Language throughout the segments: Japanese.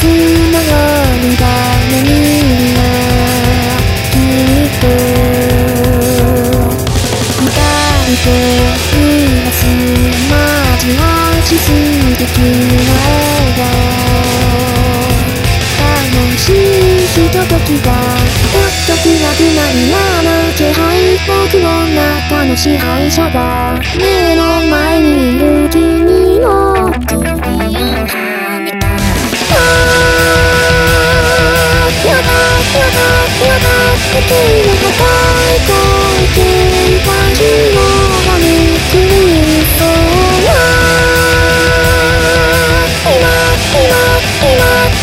別の夜が目にはきっと二人で暮らす街は地図的な笑顔楽しいひとときがほっと暗くなるような気配僕の中の支配者が目の前にいる君の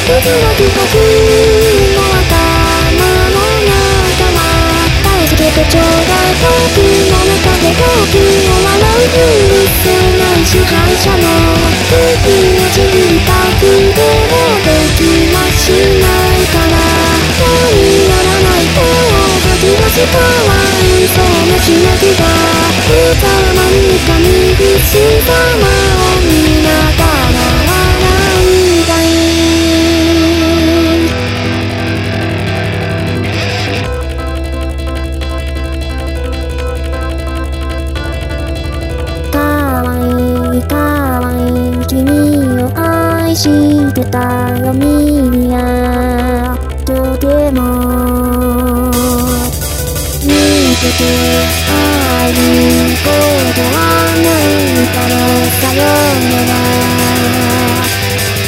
今渦巻く僕の頭の中は大好きてちょうだい僕の中で僕を笑う許せない支配者の首をちぎったくでもできはしないからかわいそうな主役が歌まにかみぐしさましてたよミリアとても。見て会えることはないからさよなら。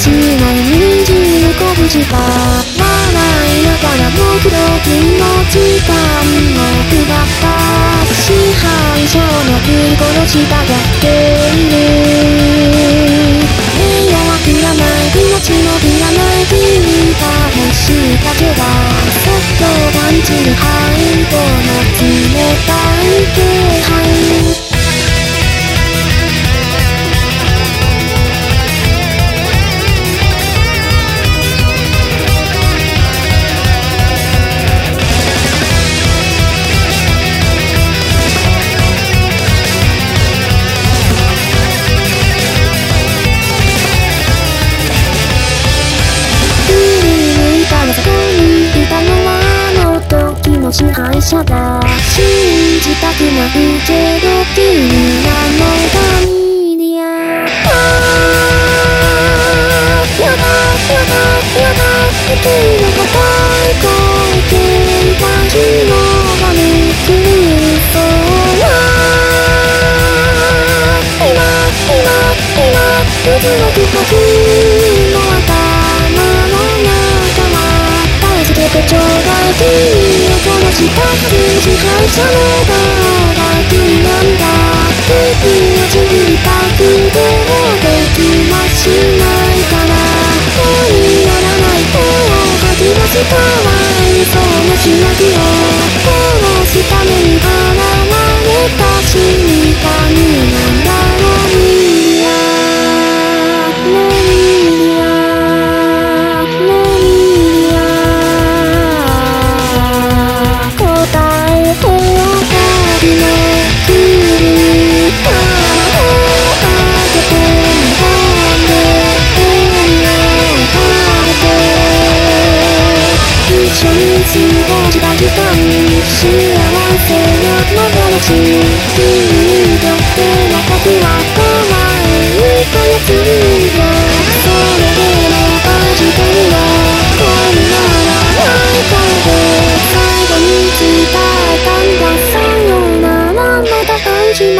違いにじる拳が笑いながら僕の気の時間を配った。支配者の空の下やっていると感じる背後のの支配者だ。信じたくないけど君らのファミリアあーやだやだやだ息の高い声で感じのがめくるそう今今今渦のく僕の頭の中は大好きでちょうだいした数字会社の場合なんだ息をちぎりたくてもできはしないからもうやらないと書き出すかわいそうな仕上げを殺すために現れたししい君と背中は可いからするよそれでもお時間はこれなの愛されて最後に伝えたんださよならまた感じま